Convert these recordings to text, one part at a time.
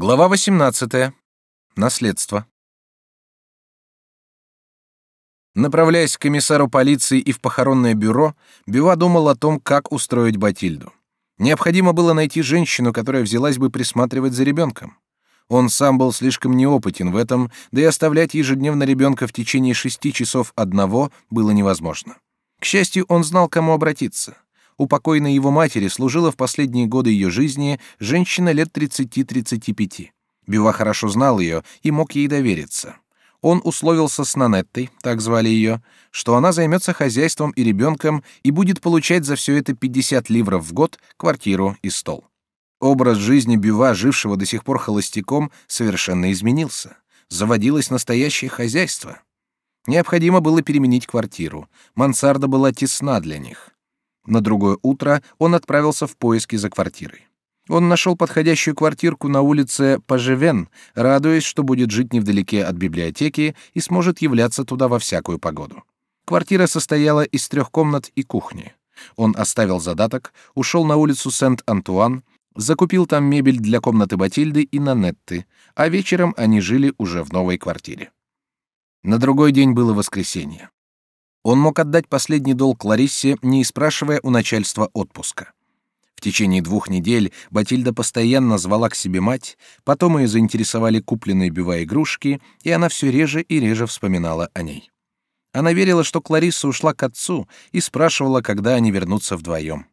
Глава 18. Наследство. Направляясь к комиссару полиции и в похоронное бюро, Бюва думал о том, как устроить Батильду. Необходимо было найти женщину, которая взялась бы присматривать за ребенком. Он сам был слишком неопытен в этом, да и оставлять ежедневно ребенка в течение шести часов одного было невозможно. К счастью, он знал, кому обратиться. У покойной его матери служила в последние годы ее жизни женщина лет 30-35. Бива хорошо знал ее и мог ей довериться. Он условился с Нанеттой, так звали ее, что она займется хозяйством и ребенком и будет получать за все это 50 ливров в год, квартиру и стол. Образ жизни Бюва, жившего до сих пор холостяком, совершенно изменился. Заводилось настоящее хозяйство. Необходимо было переменить квартиру. Мансарда была тесна для них. На другое утро он отправился в поиски за квартирой. Он нашел подходящую квартирку на улице Пажевен, радуясь, что будет жить невдалеке от библиотеки и сможет являться туда во всякую погоду. Квартира состояла из трех комнат и кухни. Он оставил задаток, ушел на улицу Сент-Антуан, закупил там мебель для комнаты Батильды и Нанетты, а вечером они жили уже в новой квартире. На другой день было воскресенье. Он мог отдать последний долг Лариссе, не спрашивая у начальства отпуска. В течение двух недель Батильда постоянно звала к себе мать, потом ее заинтересовали купленные бюва игрушки, и она все реже и реже вспоминала о ней. Она верила, что Кларисса ушла к отцу, и спрашивала, когда они вернутся вдвоем.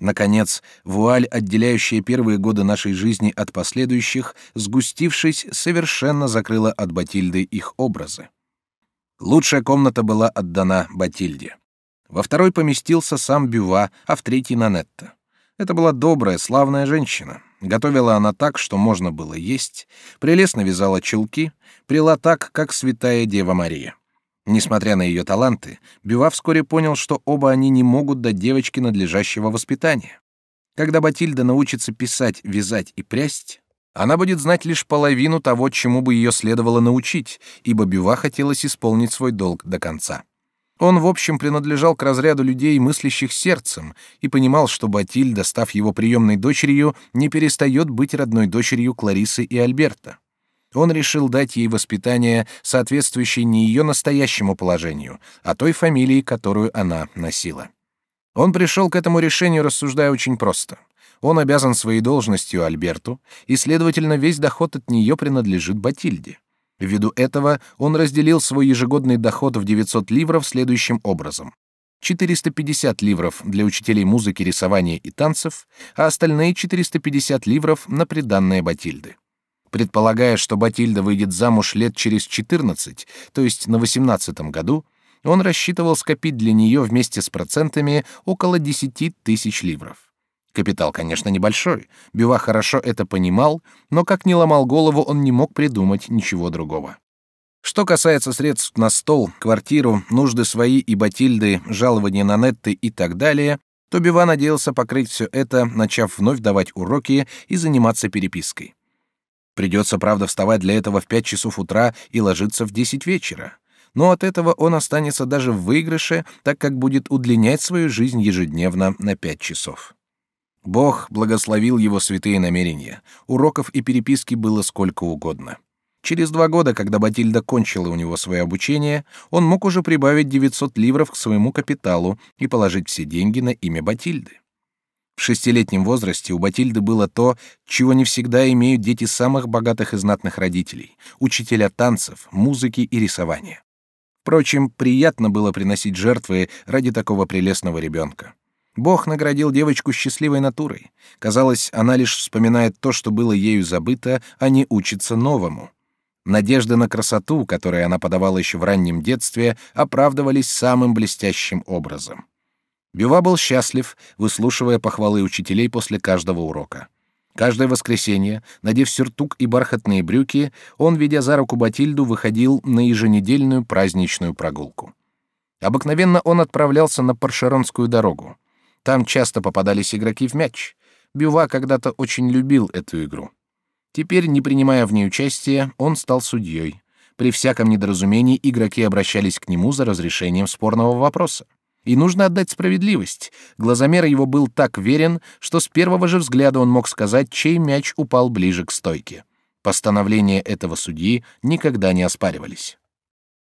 Наконец, вуаль, отделяющая первые годы нашей жизни от последующих, сгустившись, совершенно закрыла от Батильды их образы. Лучшая комната была отдана Батильде. Во второй поместился сам Бюва, а в третий — Нанетта. Это была добрая, славная женщина. Готовила она так, что можно было есть, прелестно вязала чулки, прила так, как святая Дева Мария. Несмотря на ее таланты, Бюва вскоре понял, что оба они не могут дать девочке надлежащего воспитания. Когда Батильда научится писать, вязать и прясть, она будет знать лишь половину того, чему бы ее следовало научить, ибо Бюва хотелось исполнить свой долг до конца. Он, в общем, принадлежал к разряду людей, мыслящих сердцем, и понимал, что Батильда, став его приемной дочерью, не перестает быть родной дочерью Кларисы и Альберта. Он решил дать ей воспитание, соответствующее не ее настоящему положению, а той фамилии, которую она носила. Он пришел к этому решению, рассуждая очень просто — он обязан своей должностью Альберту, и, следовательно, весь доход от нее принадлежит Батильде. Ввиду этого он разделил свой ежегодный доход в 900 ливров следующим образом. 450 ливров для учителей музыки, рисования и танцев, а остальные 450 ливров на приданное Батильды. Предполагая, что Батильда выйдет замуж лет через 14, то есть на 18 году, он рассчитывал скопить для нее вместе с процентами около 10 тысяч ливров. Капитал, конечно, небольшой. Бюва хорошо это понимал, но как ни ломал голову, он не мог придумать ничего другого. Что касается средств на стол, квартиру, нужды свои и Батильды, жалования на Нетты и так далее, то Бюва надеялся покрыть все это, начав вновь давать уроки и заниматься перепиской. Придется, правда, вставать для этого в пять часов утра и ложиться в десять вечера. Но от этого он останется даже в выигрыше, так как будет удлинять свою жизнь ежедневно на пять часов. Бог благословил его святые намерения. Уроков и переписки было сколько угодно. Через два года, когда Батильда кончила у него свое обучение, он мог уже прибавить 900 ливров к своему капиталу и положить все деньги на имя Батильды. В шестилетнем возрасте у Батильды было то, чего не всегда имеют дети самых богатых и знатных родителей — учителя танцев, музыки и рисования. Впрочем, приятно было приносить жертвы ради такого прелестного ребенка. Бог наградил девочку счастливой натурой. Казалось, она лишь вспоминает то, что было ею забыто, а не учится новому. Надежды на красоту, которые она подавала еще в раннем детстве, оправдывались самым блестящим образом. Бюва был счастлив, выслушивая похвалы учителей после каждого урока. Каждое воскресенье, надев сюртук и бархатные брюки, он, ведя за руку Батильду, выходил на еженедельную праздничную прогулку. Обыкновенно он отправлялся на Паршеронскую дорогу. Там часто попадались игроки в мяч. Бюва когда-то очень любил эту игру. Теперь, не принимая в ней участия, он стал судьей. При всяком недоразумении игроки обращались к нему за разрешением спорного вопроса. И нужно отдать справедливость. Глазомер его был так верен, что с первого же взгляда он мог сказать, чей мяч упал ближе к стойке. Постановления этого судьи никогда не оспаривались.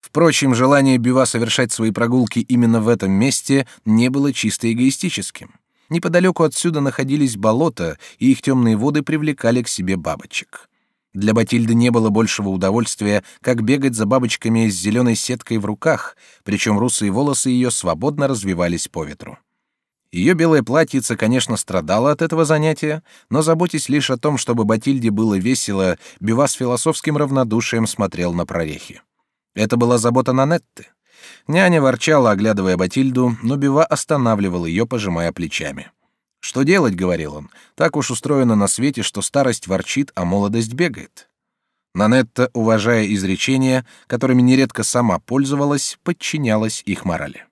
Впрочем, желание Бюва совершать свои прогулки именно в этом месте не было чисто эгоистическим. Неподалеку отсюда находились болота, и их темные воды привлекали к себе бабочек. Для Батильды не было большего удовольствия, как бегать за бабочками с зеленой сеткой в руках, причем русые волосы ее свободно развивались по ветру. Ее белое платьице, конечно, страдало от этого занятия, но заботясь лишь о том, чтобы Батильде было весело, Бива с философским равнодушием смотрел на прорехи. Это была забота Нанетты. Няня ворчала, оглядывая Батильду, но Бива останавливал ее, пожимая плечами. «Что делать?» — говорил он. «Так уж устроено на свете, что старость ворчит, а молодость бегает». Нанетта, уважая изречения, которыми нередко сама пользовалась, подчинялась их морали.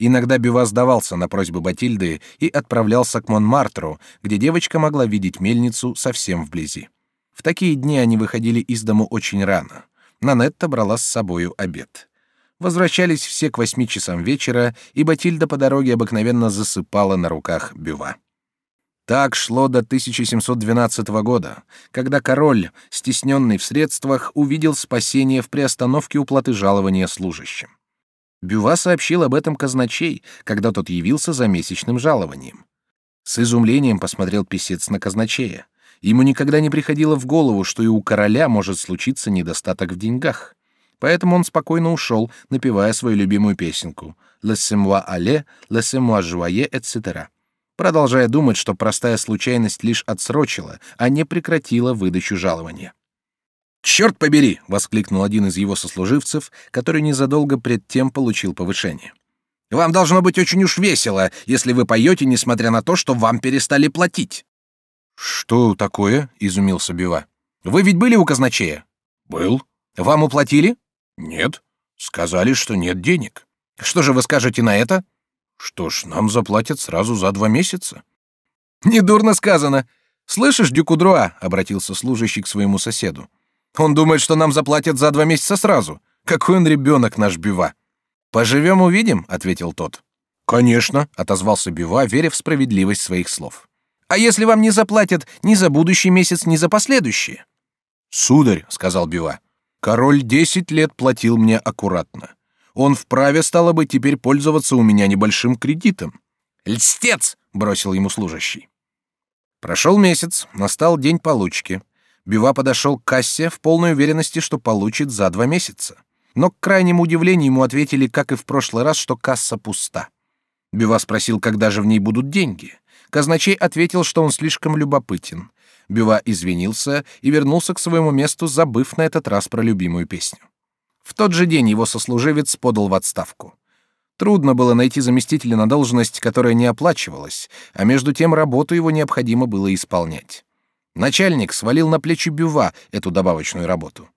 Иногда Бива сдавался на просьбы Батильды и отправлялся к Монмартру, где девочка могла видеть мельницу совсем вблизи. В такие дни они выходили из дому очень рано. Нанетта брала с собою обед. Возвращались все к восьми часам вечера, и Батильда по дороге обыкновенно засыпала на руках Бюва. Так шло до 1712 года, когда король, стесненный в средствах, увидел спасение в приостановке уплаты жалования служащим. Бюва сообщил об этом казначей, когда тот явился за месячным жалованием. С изумлением посмотрел писец на казначея. Ему никогда не приходило в голову, что и у короля может случиться недостаток в деньгах. Поэтому он спокойно ушел, напевая свою любимую песенку «Laissez-moi aller, laissez-moi jouer, etc., продолжая думать, что простая случайность лишь отсрочила, а не прекратила выдачу жалования. «Черт побери!» — воскликнул один из его сослуживцев, который незадолго пред тем получил повышение. «Вам должно быть очень уж весело, если вы поете, несмотря на то, что вам перестали платить». «Что такое?» — изумился Бива. «Вы ведь были у казначея?» «Был». «Вам уплатили?» «Нет». «Сказали, что нет денег». «Что же вы скажете на это?» «Что ж, нам заплатят сразу за два месяца». «Недурно сказано. Слышишь, Дюкудруа?» — обратился служащий к своему соседу. «Он думает, что нам заплатят за два месяца сразу. Какой он ребенок наш Бива!» «Поживем, увидим», — ответил тот. «Конечно», — отозвался Бива, веря в справедливость своих слов. А если вам не заплатят ни за будущий месяц, ни за последующие? Сударь, сказал Бива, король десять лет платил мне аккуратно. Он вправе стало бы теперь пользоваться у меня небольшим кредитом. Льстец, бросил ему служащий. Прошел месяц, настал день получки. Бива подошел к кассе в полной уверенности, что получит за два месяца. Но к крайнему удивлению ему ответили, как и в прошлый раз, что касса пуста. Бива спросил, когда же в ней будут деньги. Казначей ответил, что он слишком любопытен. Бюва извинился и вернулся к своему месту, забыв на этот раз про любимую песню. В тот же день его сослуживец подал в отставку. Трудно было найти заместителя на должность, которая не оплачивалась, а между тем работу его необходимо было исполнять. Начальник свалил на плечи Бюва эту добавочную работу.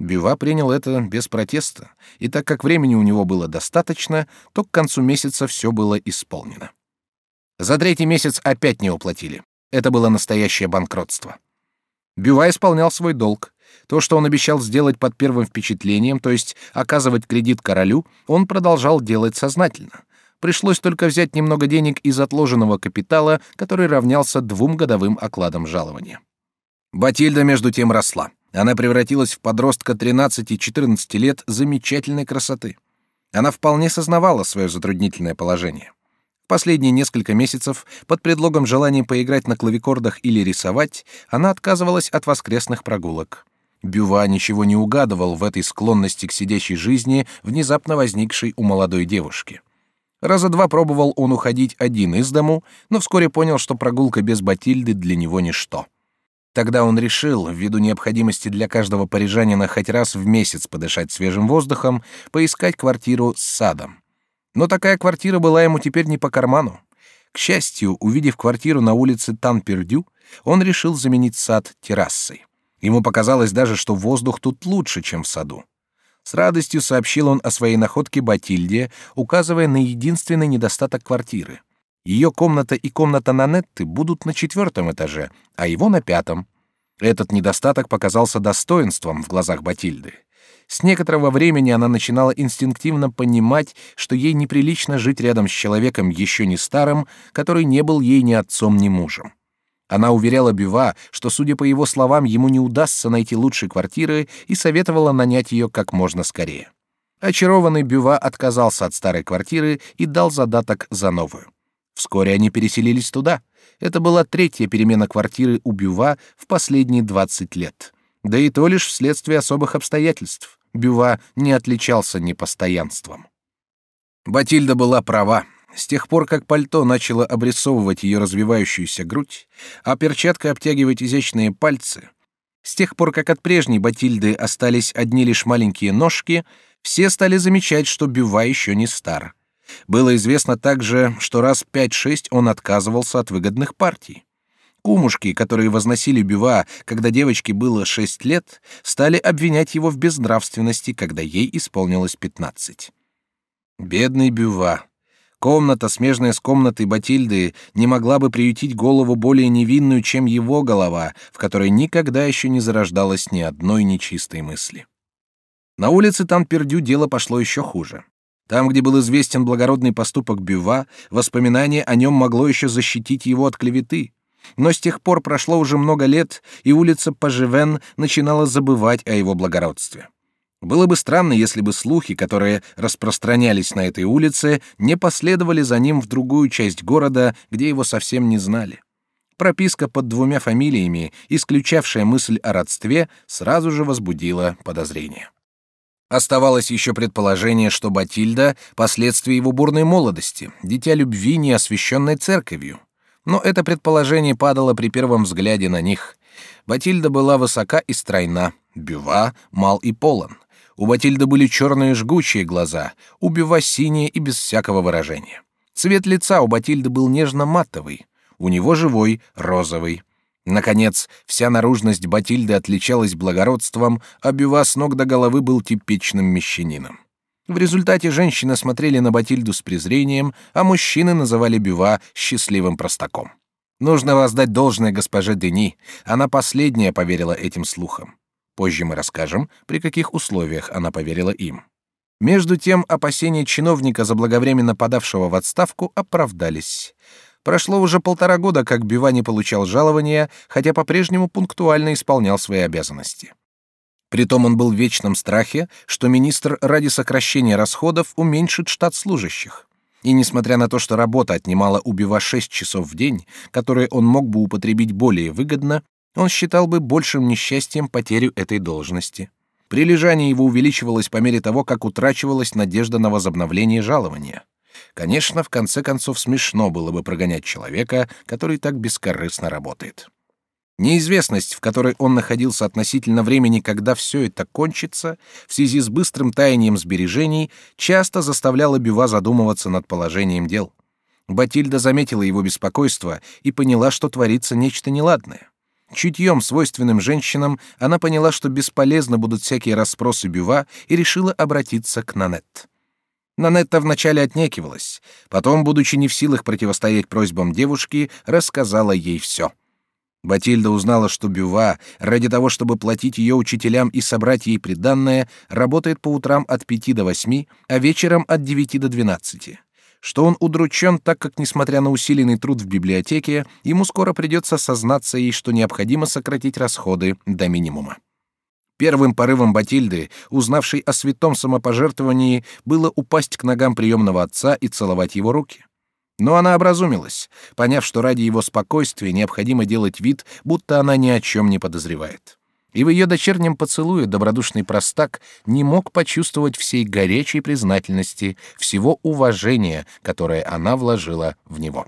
Бюва принял это без протеста, и так как времени у него было достаточно, то к концу месяца все было исполнено. За третий месяц опять не уплатили. Это было настоящее банкротство. Бюва исполнял свой долг. То, что он обещал сделать под первым впечатлением, то есть оказывать кредит королю, он продолжал делать сознательно. Пришлось только взять немного денег из отложенного капитала, который равнялся двум годовым окладам жалования. Батильда между тем росла. Она превратилась в подростка 13-14 лет замечательной красоты. Она вполне сознавала свое затруднительное положение. Последние несколько месяцев, под предлогом желания поиграть на клавикордах или рисовать, она отказывалась от воскресных прогулок. Бюва ничего не угадывал в этой склонности к сидящей жизни, внезапно возникшей у молодой девушки. Раза два пробовал он уходить один из дому, но вскоре понял, что прогулка без Батильды для него ничто. Тогда он решил, ввиду необходимости для каждого парижанина хоть раз в месяц подышать свежим воздухом, поискать квартиру с садом. Но такая квартира была ему теперь не по карману. К счастью, увидев квартиру на улице Тан-Пердю, он решил заменить сад террасой. Ему показалось даже, что воздух тут лучше, чем в саду. С радостью сообщил он о своей находке Батильде, указывая на единственный недостаток квартиры. Ее комната и комната Нанетты будут на четвертом этаже, а его на пятом. Этот недостаток показался достоинством в глазах Батильды. С некоторого времени она начинала инстинктивно понимать, что ей неприлично жить рядом с человеком еще не старым, который не был ей ни отцом, ни мужем. Она уверяла Бюва, что, судя по его словам, ему не удастся найти лучшей квартиры и советовала нанять ее как можно скорее. Очарованный Бюва отказался от старой квартиры и дал задаток за новую. Вскоре они переселились туда. Это была третья перемена квартиры у Бюва в последние 20 лет. Да и то лишь вследствие особых обстоятельств. Бюва не отличался непостоянством. Батильда была права. С тех пор, как пальто начало обрисовывать ее развивающуюся грудь, а перчатка обтягивать изящные пальцы, с тех пор, как от прежней Батильды остались одни лишь маленькие ножки, все стали замечать, что Бюва еще не стар. Было известно также, что раз пять-шесть он отказывался от выгодных партий. Кумушки, которые возносили Бюва, когда девочке было шесть лет, стали обвинять его в безнравственности, когда ей исполнилось пятнадцать. Бедный Бюва. Комната, смежная с комнатой Батильды, не могла бы приютить голову более невинную, чем его голова, в которой никогда еще не зарождалось ни одной нечистой мысли. На улице Танпердю дело пошло еще хуже. Там, где был известен благородный поступок Бюва, воспоминание о нем могло еще защитить его от клеветы. Но с тех пор прошло уже много лет, и улица Пажевен начинала забывать о его благородстве. Было бы странно, если бы слухи, которые распространялись на этой улице, не последовали за ним в другую часть города, где его совсем не знали. Прописка под двумя фамилиями, исключавшая мысль о родстве, сразу же возбудила подозрение. Оставалось еще предположение, что Батильда — последствия его бурной молодости, дитя любви, не освященной церковью. Но это предположение падало при первом взгляде на них. Батильда была высока и стройна, Бюва — мал и полон. У Батильды были черные жгучие глаза, у Бюва синие и без всякого выражения. Цвет лица у Батильды был нежно-матовый, у него живой, розовый. Наконец, вся наружность Батильды отличалась благородством, а Бюва с ног до головы был типичным мещанином. В результате женщины смотрели на Батильду с презрением, а мужчины называли Бюва счастливым простаком. Нужно воздать должное госпоже Дени, она последняя поверила этим слухам. Позже мы расскажем, при каких условиях она поверила им. Между тем опасения чиновника, заблаговременно подавшего в отставку, оправдались. Прошло уже полтора года, как Бива не получал жалования, хотя по-прежнему пунктуально исполнял свои обязанности. Притом он был в вечном страхе, что министр ради сокращения расходов уменьшит штат служащих. И несмотря на то, что работа отнимала у Бива 6 часов в день, которые он мог бы употребить более выгодно, он считал бы большим несчастьем потерю этой должности. Прилежание его увеличивалось по мере того, как утрачивалась надежда на возобновление жалования. Конечно, в конце концов смешно было бы прогонять человека, который так бескорыстно работает. Неизвестность, в которой он находился относительно времени, когда все это кончится, в связи с быстрым таянием сбережений, часто заставляла Бюва задумываться над положением дел. Батильда заметила его беспокойство и поняла, что творится нечто неладное. Чутьем, свойственным женщинам, она поняла, что бесполезно будут всякие расспросы Бюва, и решила обратиться к Нанет. Нанетта вначале отнекивалась, потом, будучи не в силах противостоять просьбам девушки, рассказала ей все. Батильда узнала, что Бюва, ради того, чтобы платить ее учителям и собрать ей приданное, работает по утрам от пяти до восьми, а вечером от девяти до двенадцати. Что он удручен, так как, несмотря на усиленный труд в библиотеке, ему скоро придется сознаться ей, что необходимо сократить расходы до минимума. Первым порывом Батильды, узнавшей о святом самопожертвовании, было упасть к ногам приемного отца и целовать его руки. Но она образумилась, поняв, что ради его спокойствия необходимо делать вид, будто она ни о чем не подозревает. И в ее дочернем поцелуе добродушный простак не мог почувствовать всей горячей признательности, всего уважения, которое она вложила в него.